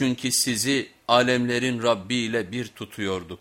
Çünkü sizi alemlerin Rabbi ile bir tutuyorduk.